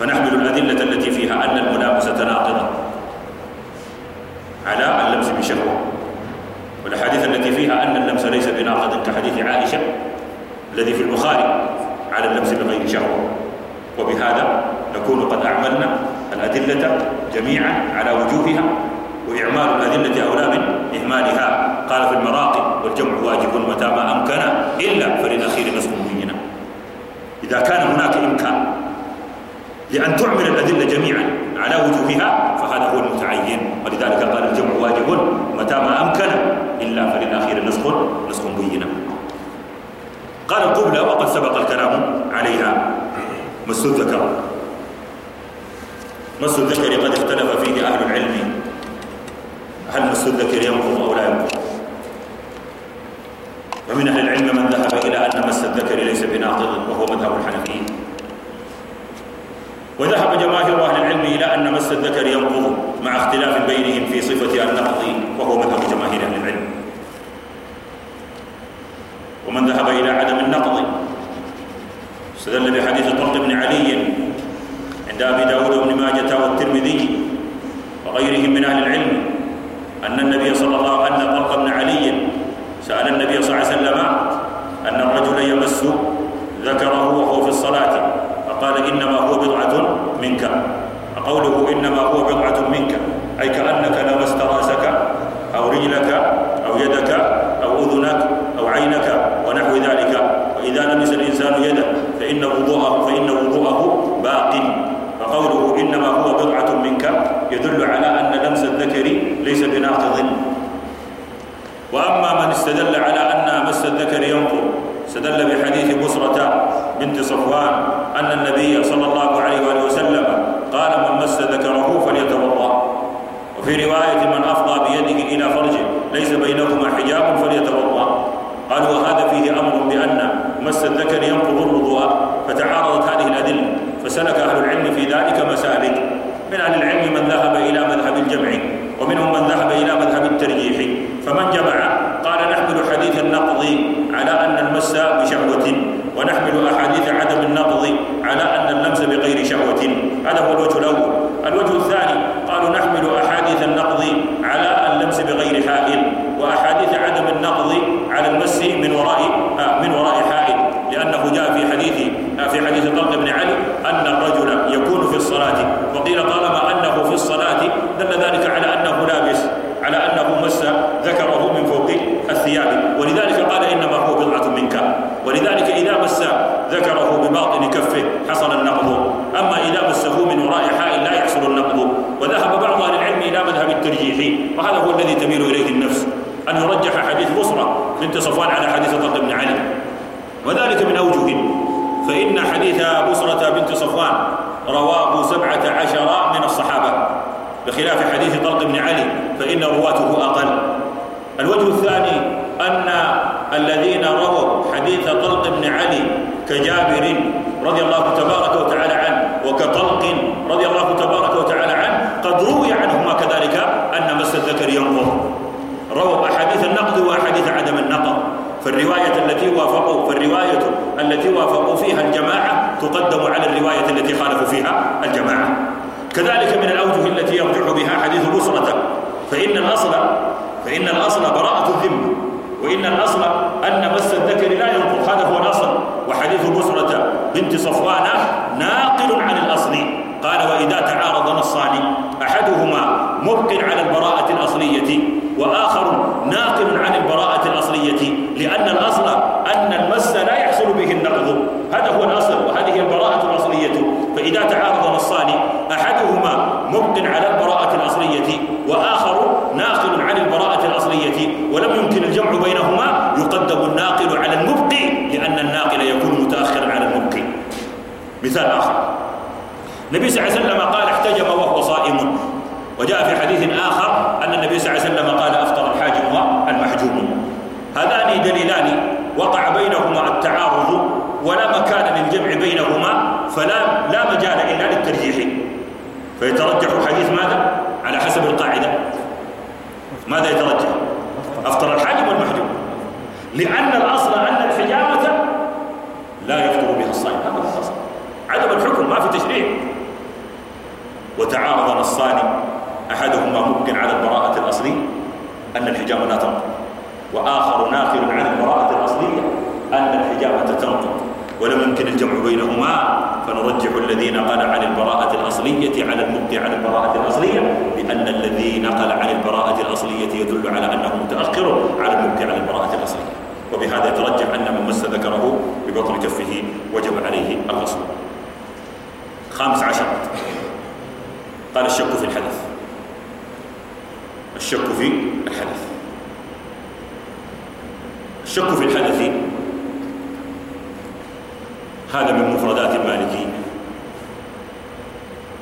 فنحمل الأدلة التي فيها أن الملامسة ناقضة. على اللمس بشهوة والأحاديث التي فيها أن اللمس ليس بناقض كحديث عائشة الذي في البخاري على اللمس بغير شهوة وبهذا نكون قد أعملنا الأدلة جميعا على وجوهها وإعمال الأدلة أولى من إهمالها. قال في المراقي والجمع واجب متى ما أمكن إلا فللأخير نصف مبينا إذا كان هناك إمكان لأن تعمل الأدلة جميعا على وجوهها فهذا هو المتعين. ولذلك قال الجمع واجب متى ما أمكن إلا فللأخير نسخ نسخ مبينا قال القبلة وقد سبق الكلام عليها. مس الذكر. مس الذكر قد اختلف فيه أهل العلم. هل مس الذكر ينقض أو لا ينقض؟ ومن أهل العلم من ذهب إلى أن مس الذكر ليس بناقض وهو مذهب الحنفيين وذهب جماهير أهل العلم إلى أن مس الذكر ينقض مع اختلاف بينهم في صفة النقض وهو مذهب جماهير أهل العلم. ومن ذهب إلى عدم النقض استدل بحديث طلق بن علي عند أبي داود وابن ماجة والترمذي وغيرهم من أهل العلم أن النبي صلى الله عليه وسلم طلق بن علي سأل النبي صلى الله عليه وسلم أن الرجل يمس ذكره وهو في الصلاة. فقال إنما هو بضعة منك. قوله إنما هو بضعة منك أي كأنك لمست رأسك أو رجلك أو يدك أو أذنك أو عينك ونحو ذلك. وإذا لمس الإنسان يده فإن وضوءه فإن وضوءه باق. فقوله إنما هو بضعة منك يدل على أن لمس الذكر ليس بناقض. وأما من استدل على أن مس الذكر ينقض استدل بحديث بصرة بنت صفوان أن النبي صلى الله عليه وآله وسلم قال من مس ذكره فليتوضأ. وفي رواية من أفضى بيده إلى فرجه ليس بينهما حجاب فليتوضأ. قالوا وهذا فيه أمر بأن مس الذكر ينقض الوضوء فتعارضت هذه الأدلة فسلك أهل العلم في ذلك مسالك. من أهل العلم من ذهب إلى مذهب الجمع ومنهم من ذهب إلى مذهب الترجيح. فمن جمع قال نحمل حديث النقض على أن المس بشهوة ونحمل أحاديث هذا هو الوجه الأول. الوجه الثاني قالوا نحمل أحاديث النقض على اللمس بغير حائل وأحاديث عدم النقض على المس من وراء آه من وراء حائل لأنه جاء في حديث آه في حديث طلق بن علي أن الرجل يكون في الصلاة وقيل طالما أنه في الصلاة دل ذلك على أنه لابس على أنه مس ذكره من فوق الثياب ولذلك قال إنما هو بضعة منك ولذلك إذا مس ذكره بباطن كفه حصل النقض أما إذا مسه من وراء حائل لا يحصل النقض وذهب بعض أهل العلم إلى مذهب الترجيح وهذا هو الذي تميل إليه النفس. أن يرجح حديث بصرة بنت صفوان على حديث طلق بن علي. وذلك من أوجه. فإن حديث بصرة بنت صفوان رواه سبعة عشر من الصحابة. بخلاف حديث طلق بن علي فإن رواته أقل. الوجه الثاني أن الذين رووا حديث طلق بن علي كجابر رضي الله تبارك وتعالى عنه وكطلق رضي الله تبارك وتعالى عنه قد روي عنهما كذلك أن مس الذكر ينقض. رووا أحاديث النقد وأحاديث عدم النقض. فالرواية التي وافقوا فالرواية التي وافقوا فيها الجماعة تقدم على الرواية التي خالفوا فيها الجماعة. كذلك من الأوجه التي يرجح بها حديث بصرة فإن الأصل فإن الأصل براءة الذمة. وإن الأصل أن مس الذكر لا ينقض. هذا هو الأصل. وحديث بصرة بنت صفوان ناقل عن الأصل. قال وإذا تعارض نصان أحدهما مبق على البراءة الأصلية وآخر ناقل عن البراءة الأصلية لأن الأصل أن المس لا يحصل به النقض. هذا هو الأصل وهذه البراءة الأصلية. فإذا تعارض نصان أحدهما مبق على البراءة الأصلية وآخر ناقل عن البراءة الأصلية ولم يمكن الجمع بينهما يقدم الناقل على المبق لأن الناقل يكون متأخرا على المبق مثال آخر النبي صلى الله عليه وسلم قال احتجم وهو صائم. وجاء في حديث آخر أن النبي صلى الله عليه وسلم قال أفطر الحاجم والمحجوم هذان دليلان وقع بينهما التعارض ولا مكان للجمع بينهما فلا لا مجال إلا للترجيح. فيترجح حديث ماذا؟ على حسب القاعدة. ماذا يترجح؟ أفطر الحاجم والمحجوم لأن الأصل أن الحجامة لا يفطر بها الصائم هذا الأصل عدم الحكم ما في تشريع. وتعارض نصان أحدهما ممكن على البراءة الأصلية أن الحجامة لا تنقض. وآخر ناقل عن البراءة الأصلية أن الحجامة تنقض. ولم يمكن الجمع بينهما فنرجح الذي نقل عن البراءة الأصلية على المبقي عن البراءة الأصلية لأن الذي نقل عن البراءة الأصلية يدل على أنه متأخر على المبقي عن البراءة الأصلية. وبهذا يترجح أن من مس ذكره ببطن كفه وجب عليه الغسل. خامس عشر. قال الشك في الحدث. الشك في الحدث. الشك في الحدث. هذا من مفردات المالكية.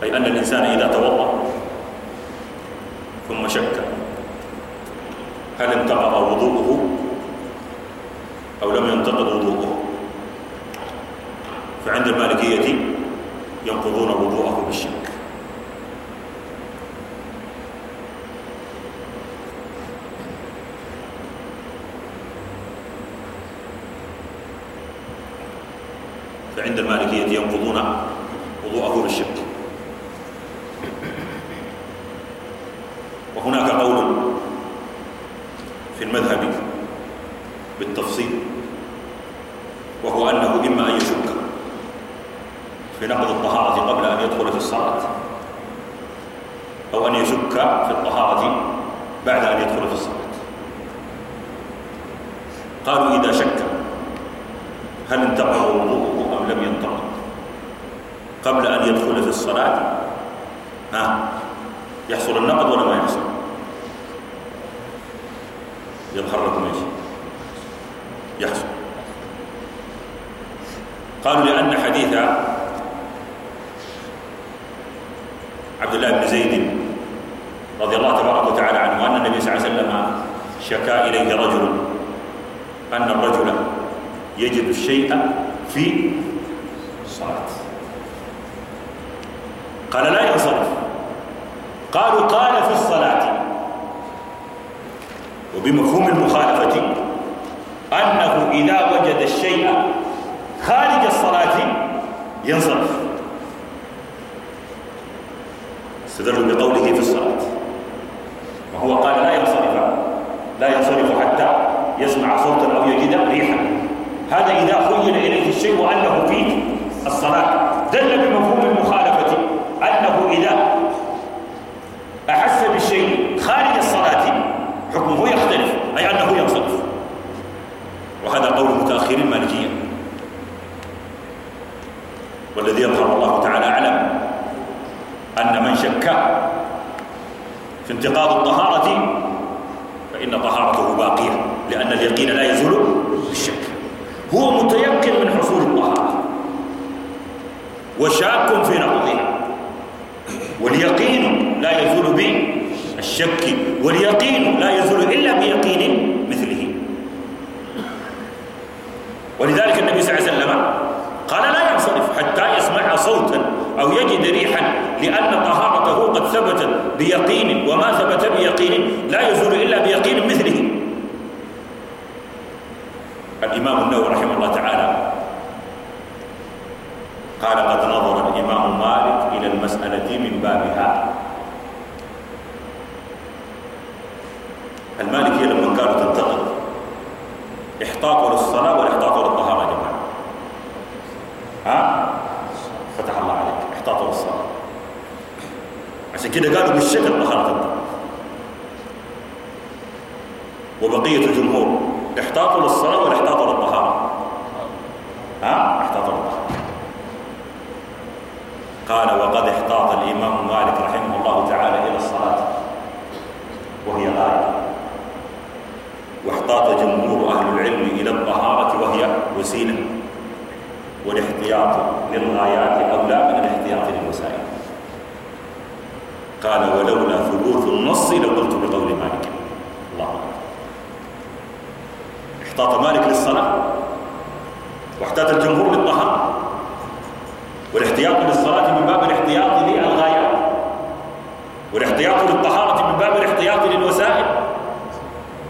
أي أن الإنسان إذا توضأ ثم شك هل انتقض وضوءه أو لم ينتقض وضوءه؟ فعند المالكية ينقضون وضوءه بالشك فعند المالكية ينقضون وضوءه بالشك وهناك قول في المذهب بالتفصيل وهو أنه إما أن يشك في نقض الطهارة قبل أن يدخل في الصلاة أو أن يشك في الطهارة بعد أن يدخل في الصلاة قالوا إذا شك هل انتقض وضوءه أم لم ينتقض قبل أن يدخل في الصلاة ها يحصل النقض ولا ما يحصل؟ يظهر لكم إيش يحصل. قالوا لأن حديث عبد الله بن زيد رضي الله تبارك وتعالى عنه أن النبي صلى الله عليه وسلم شكا إليه رجل أن الرجل يجد الشيء في الصلاة قال لا ينصرف قالوا قال في الصلاة وبمفهوم المخالفة. أنه إذا وجد الشيء خارج الصلاة ينصرف. استدلوا بقوله في الصلاة. وهو قال لا ينصرف لا ينصرف حتى يسمع صوتا أو يجد ريحا. هذا إذا خيل إليه الشيء أنه في الصلاة. دل بمفهوم المخالفة أنه إذا أحس بالشيء خارج الصلاة حكمه يختلف أي أنه ينصرف وهذا قول متأخر المالكية والذي يظهر الله تعالى أعلم أن من شك في انتقاض الطهارة فإن طهارته باقية لأن اليقين لا يزول بالشك. هو متيقن من حصول الطهارة. وشاك في نقضها. واليقين لا يزول بالشك. واليقين لا يزول إلا بيقين مثله. ولذلك النبي صلى الله عليه وسلم قال لا ينصرف حتى يسمع صوتا أو يجد ريحا لأن طهارته قد ثبتت بيقين وما ثبت بيقين لا يزول إلا بيقين مثله. الإمام النووي رحمه الله تعالى قال قد نظر الإمام مالك إلى المسألة من بابها. المالكية لما قالوا تنتقد احتاطوا للصلاة والاحتاط للطهارة يا جماعة ها فتح الله عليك احتاطوا للصلاة عشان كده قالوا بالشكل تنتقد وبقية الجمهور احتاطوا للصلاة والاحتاط للطهارة؟ ها؟ احتاطوا للطهارة. قال وقد احتاط الإمام مالك رحمه الله تعالى إلى الصلاة وهي غاية واحتاط جمهور أهل العلم إلى الطهارة وهي وسيلة والاحتياط للغايات أولى من الاحتياط للوسائل قال ولولا ثبوت النص لقلت بقول مالك. الله احتاط مالك للصلاة. واحتاط الجمهور للطهارة. والاحتياط للصلاة من باب الاحتياط للغايات. والاحتياط للطهارة من باب الاحتياط للوسائل.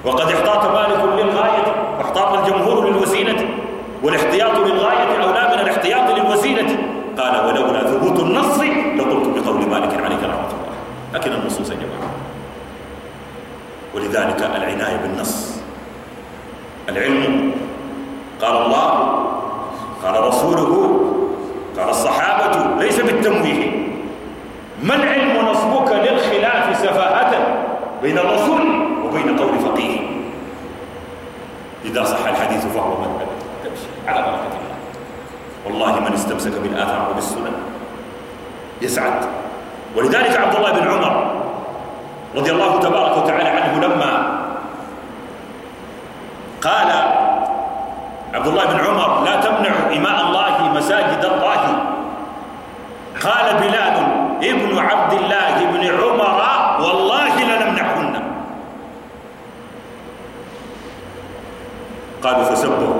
وقد احتاط مالك للغاية. واحتاط الجمهور للوسيلة. والاحتياط للغاية أولى من الاحتياط للوسيلة قال ولولا ثبوت النص لقلت بقول مالك عليك رحمه ولذلك العناية بالنص. العلم قال الله قال رسوله قال الصحابة ليس بالتمويه. ما العلم نصبك للخلاف سفاهة بين الرسول وبين قول فقيه؟ إذا صح الحديث فهو مذهب على بركة الله. والله من استمسك بالآثار وبالسنن يسعد. ولذلك عبد الله بن عمر رضي الله تبارك وتعالى عنه لما قال عبد الله بن عمر لا تمنع إماء الله مساجد الله. قال بلال ابن عبد الله بن عمر والله لنمنعهن قالوا فسبه.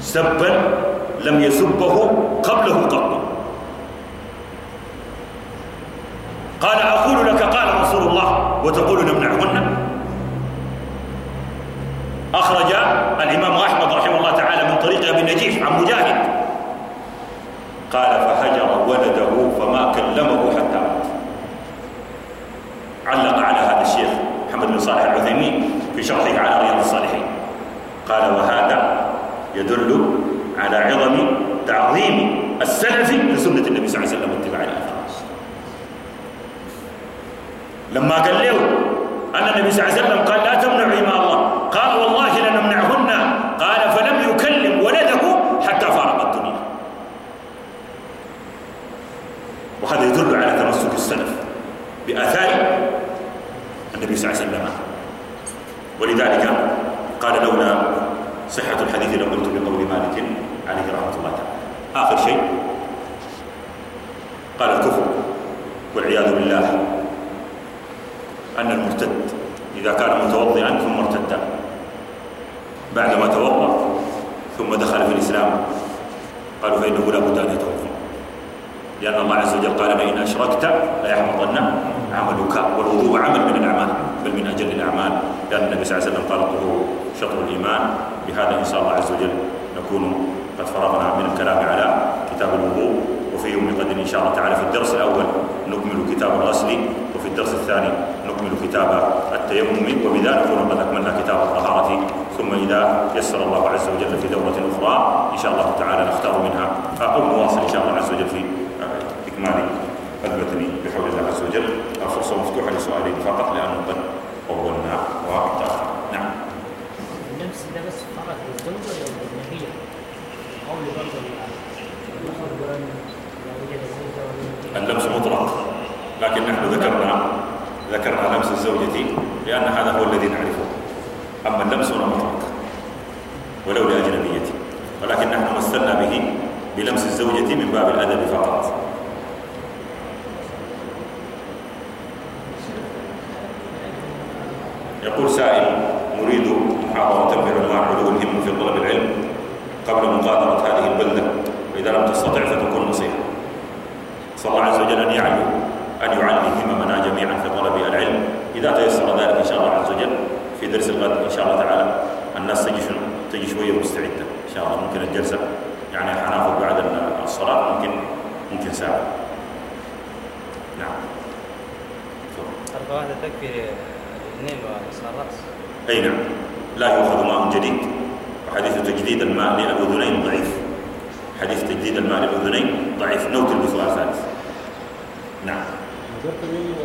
سبا لم يسبه قبله قط. قال أقول لك قال رسول الله وتقول نمنعهن أخرج الإمام أحمد رحمه الله تعالى من طريق أبي النجيح عن مجاهد. قال فهجر ولده فما كلمه حتى مات. علق على هذا الشيخ محمد بن صالح العثيمين في شرحه على رياض الصالحين. قال وهذا يدل على عظم تعظيم السلف لسنة النبي صلى الله عليه وسلم واتباع الآثار لما قال له أن النبي صلى الله عليه وسلم قال لا تمنعوا إماء الله قال والله لنمنعهن قال فلم يكلم ولده حتى فارق الدنيا وهذا يدل على تمسك السلف بآثار النبي صلى الله عليه وسلم. ولذلك قال لولا صحة الحديث لقلت بقول مالك عليه رحمة الله تعالى. آخر شيء قال الكفر والعياذ بالله أن المرتد إذا كان متوضئا ثم ارتد. بعدما توضأ ثم دخل في الإسلام قالوا فإنه لا بد أن يتوضأ. لأن الله عز وجل قال لئن أشركت ليحبطن عملك والوضوء عمل من الأعمال بل من أجل الأعمال. لأن النبي صلى الله عليه وسلم قال الطهور شطر الإيمان. بهذا إن شاء الله عز وجل نكون قد فرغنا من الكلام على كتاب الوضوء. وفي يوم غد إن شاء الله تعالى في الدرس الأول نكمل كتاب الغسل وفي الدرس الثاني نكمل كتاب التيمم. وبذا نكون قد أكملنا كتاب الطهارة. ثم إذا يسر الله عز وجل في دورة أخرى إن شاء الله تعالى نختار منها. أو نواصل إن شاء الله عز وجل في إكمال المتن بحول الله عز وجل. الفرصة مفتوحة لسؤالين فقط لأنه قد طولنا وأكثر نعم. اللمس ده بس فقط للزوجة ولا الأجنبية؟ قول برضه اللمس مطلق. لكن نحن ذكرنا ذكرنا لمس الزوجة لأن هذا هو الذي نعرفه. أما اللمس هنا مطلق. ولو لأجنبية. ولكن نحن مثلنا به بلمس الزوجة من باب الأدب فقط. يقول سائل نريد محاضرة بعنوان علو الهم في طلب العلم قبل مغادرة هذه البلدة. وإذا لم تستطع فتكون نصيحة. صلى الله عز وجل أن يعلو أن يعلي هممنا جميعا في طلب العلم. إذا تيسر ذلك إن شاء الله عز وجل في درس الغد إن شاء الله تعالى الناس تجي شنو تجي شوية مستعدة إن شاء الله. ممكن الجلسة يعني حناخذ بعد الصلاة ممكن ممكن ساعة. نعم. واحدة تكفي أي نعم لا يؤخذ ماء جديد وحديث تجديد الماء للأذنين ضعيف حديث تجديد الماء للأذنين ضعيف نوت المثوى ثالث نعم ذكرت منه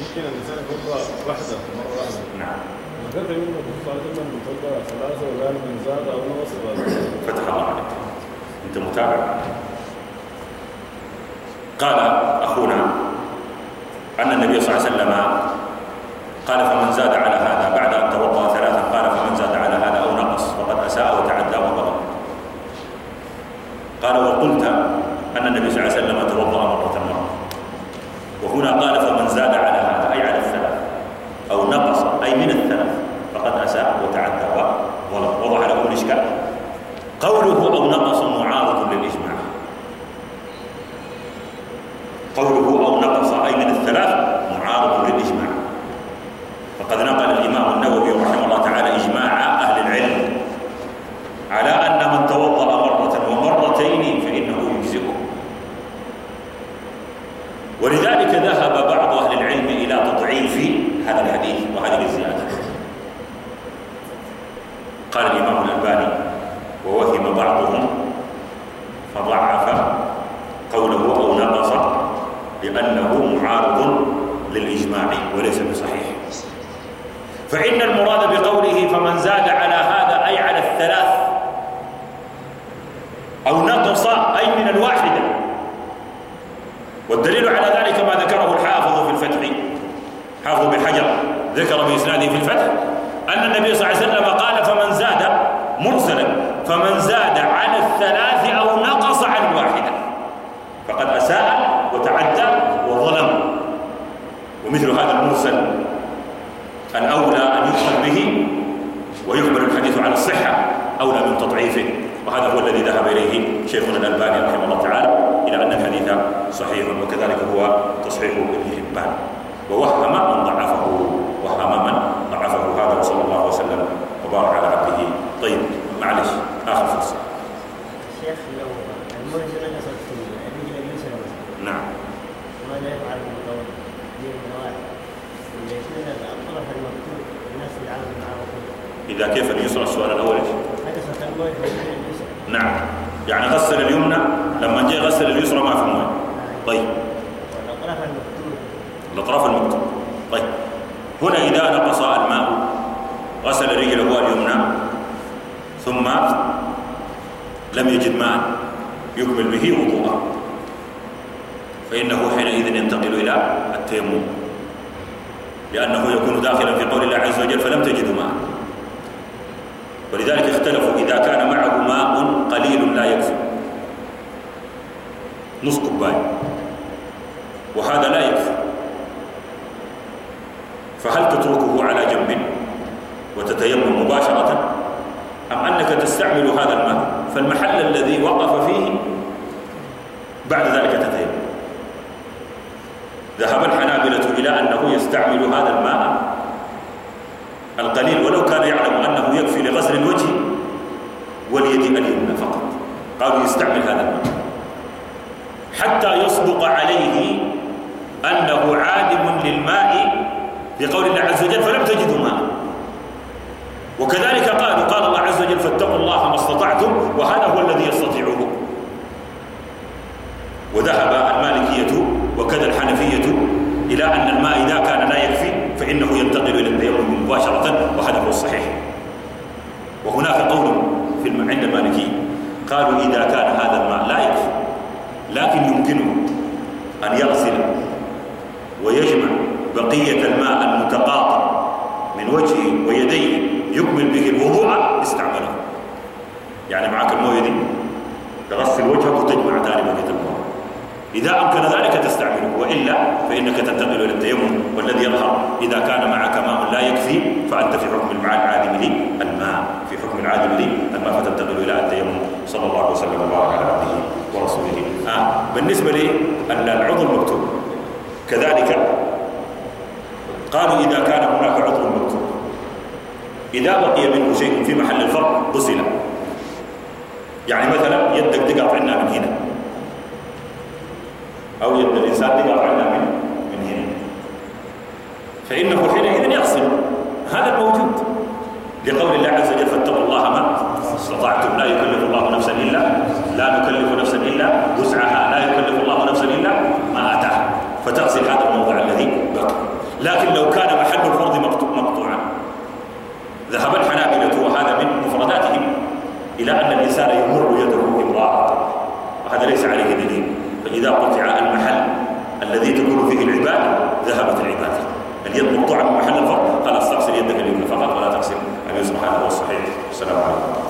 ممكن الانسان يتوضا واحدة مره واحدة نعم ذكرت منه الرسول ثلاثة وقال من زاد أو نقص فتح الله عليك أنت متابع؟ قال أخونا أن النبي صلى الله عليه وسلم قال فمن زاد على هذا بعد ان توضا ثلاثا قال فمن زاد على هذا أو نقص فقد اساء وتعدى وبغى قال وقلت ان النبي صلى الله عليه وسلم توضا مره مره وهنا قال فمن زاد على هذا اي على الثلاث أو نقص اي من الثلاث فقد اساء وتعدى وظلم وضع له الاشكال قوله أو نقص معارض للاجماع قوله أو نقص اي من الثلاث معارض للاجماع فقد نقل الامام النووي رحمه الله تعالى اجماع أهل العلم على ان من توضا مره ومرتين فانه يجزئه ولذلك ذهب بعض أهل العلم إلى تضعيف هذا الحديث وهذه الزياده ضعف قوله أو نقص لأنه معارض للإجماع وليس بصحيح فإن المراد بقوله فمن زاد على هذا أي على الثلاث أو نقص أي من الواحدة والدليل على ذلك ما ذكره الحافظ في الفتح. حافظ بحجر ذكر بإسناده في الفتح أن النبي صلى الله عليه وسلم قال فمن زاد مرسلا فمن زاد على الثلاث أو نقص عن الواحدة فقد أساء وتعدى وظلم. ومثل هذا المرسل الأولى أن يؤخذ به ويحمل الحديث على الصحة أولى من تضعيفه وهذا هو الذي ذهب إليه شيخنا الألباني رحمه الله تعالى. إلى أن الحديث صحيح وكذلك هو تصحيح ابن حبان. ووهم من ضعفه وهم من ضعفه هذا وصلى الله وسلم وبارك على عبده. طيب معلش آخر فرصة. شيخ لو المرجل نقصت في الرجل اليسرى نعم. ماذا يفعل بالقول دين النواحي واليسرى الطرف المكتوب الناس يتعامل معه. إذا كيف اليسرى السؤال الأول إيش؟ نقصت المويه في الرجل اليسرى نعم يعني غسل اليمنى غسل اليسرى ما في مويه طيب. الأطراف المكتوب طيب. هنا إذا نقص الماء غسل رجله اليمنى ثم لم يجد ماء يكمل به وضوءه. فإنه حينئذ ينتقل إلى التيمم. لأنه يكون داخلا في قول الله عز وجل فلم تجدوا ماء. ولذلك اختلفوا إذا كان معه ماء قليل لا يكفي. نص كوباية. وهذا لا يكفي. فهل تتركه على جنب وتتيمم مباشرة؟ أم أنك تستعمل هذا الماء؟ فالمحل الذي وقف فيه بعد ذلك تتيمم. ذهب الحنابلة إلى أنه يستعمل هذا الماء القليل ولو كان يعلم أنه يكفي لغسل الوجه واليد اليمنى فقط. قالوا يستعمل هذا الماء. حتى يصدق عليه أنه عادم للماء بقول الله عز وجل فلم تجدوا ماء. وكذلك قالوا قال الله عز وجل فاتقوا الله ما استطعتم وهذا هو الذي يستطيعه. وذهب المالكية وكذا الحنفية إلى أن الماء إذا كان لا يكفي فإنه ينتقل إلى التيمم مباشرة وهذا هو الصحيح. وهناك قول في عند المالكية قالوا إذا كان هذا الماء لا يكفي. لكن يمكنه أن يغسل ويجمع بقية الماء المتقاطع من وجهه ويديه يكمل به الوضوء استعمله. يعني معك الموية دي؟ تغسل وجهك وتجمع ثاني بقية الماء. إذا أمكن ذلك تستعمله وإلا فإنك تنتقل إلى التيمم والذي يظهر إذا كان معك ماء لا يكفي فأنت في حكم العادم لي الماء. في حكم العادم لي الماء فتنتقل إلى التيمم. صلى الله عليه وسلم وبارك على عبده ورسوله. آه بالنسبة لي العضو المكتوب. كذلك قالوا إذا كان هناك عضو مكتوب. إذا بقي منه شيء في محل الفرق غسل. يعني مثلا يدك تقع عنا من هنا. أو يد الإنسان تقع عنا من من هنا. فإنه حينئذ يغسل. هذا الموجود. لقول الله عز وجل فاتقوا الله ما استطعتم لا يكلف الله نفسا إلا لا نكلف نفسا وسعها. لا يكلف الله نفسا إلا ما آتاها. فتغسل هذا الموضع الذي بقي لكن لو كان محل الفرض مقطوعا ذهب الحنابلة وهذا من مفرداتهم إلى أن الإنسان يمر يده امرأة. وهذا ليس عليه دليل. فإذا قطع المحل الذي تكون فيه العبادة ذهبت العبادة اليد مقطوعة من محل الفرض؟ قال استغسل يدك اليمنى فقط ولا تغسل. اليسرى هذا هو الصحيح. السلام عليكم.